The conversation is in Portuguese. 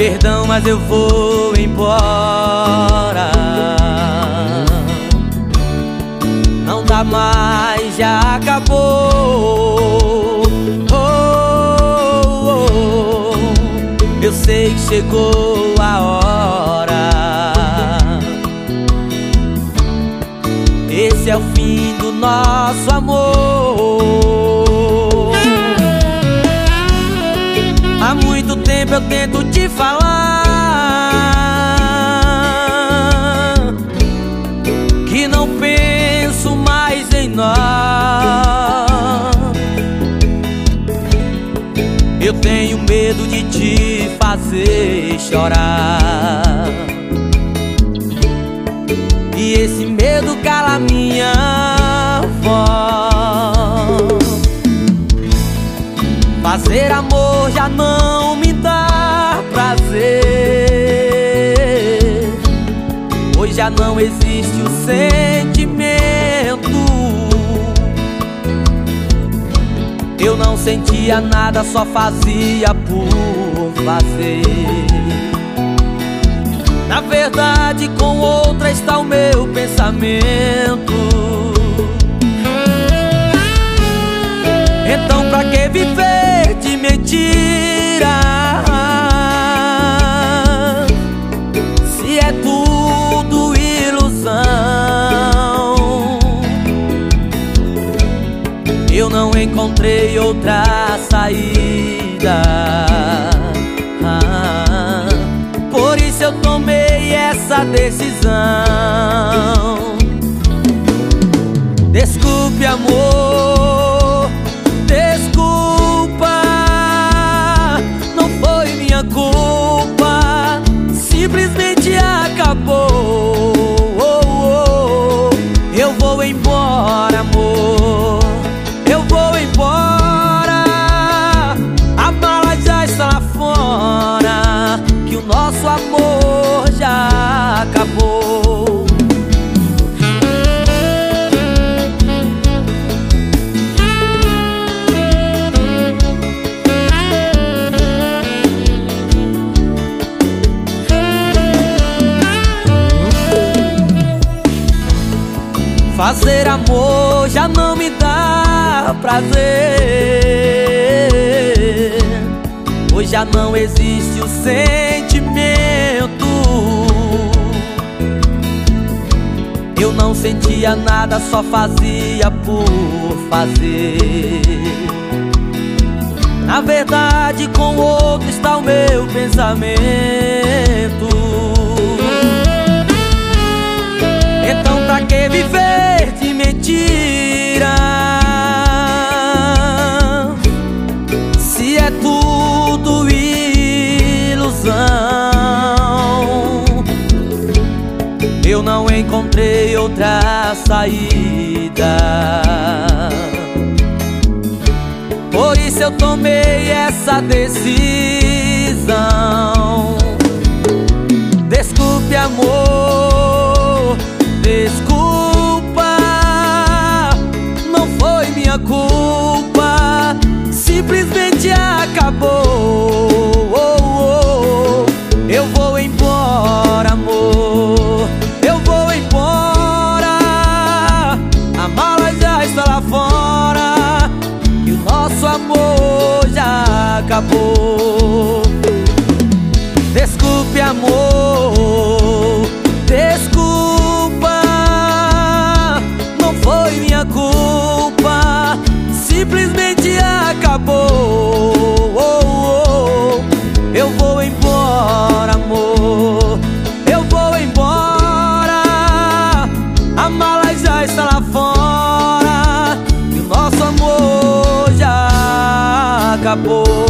Perdão, mas eu vou embora. Não dá mais, já acabou. Oh, oh. Eu sei que chegou a hora. Esse é o fim do nosso amor. Há muito tempo eu tento te falar que não penso mais em nós. Eu tenho medo de te fazer chorar. E esse medo cala minha voz. Fazer amor já não Hoje já não existe o sentimento. Eu não sentia nada, só fazia por fazer. Na verdade, com outra está o meu pensamento. Encontrei outra saída. Ah, por isso eu tomei essa decisão. Já acabou. Fazer amor já não me dá prazer. Hoje já não existe o sentimento. Eu não sentia nada, só fazia por fazer. Na verdade, com outro está o meu pensamento. Então pra que viver de mentira? Se é tudo ilusão Eu não encontrei outra saída. Por isso eu tomei essa decisão. Desculpe amor, desculpa. Não foi minha culpa Simplesmente acabou acabou Desculpe, amor, desculpa. Não foi minha culpa, simplesmente acabou. Eu vou embora, amor. Eu vou embora. A mala já está lá fora. E o nosso amor já acabou.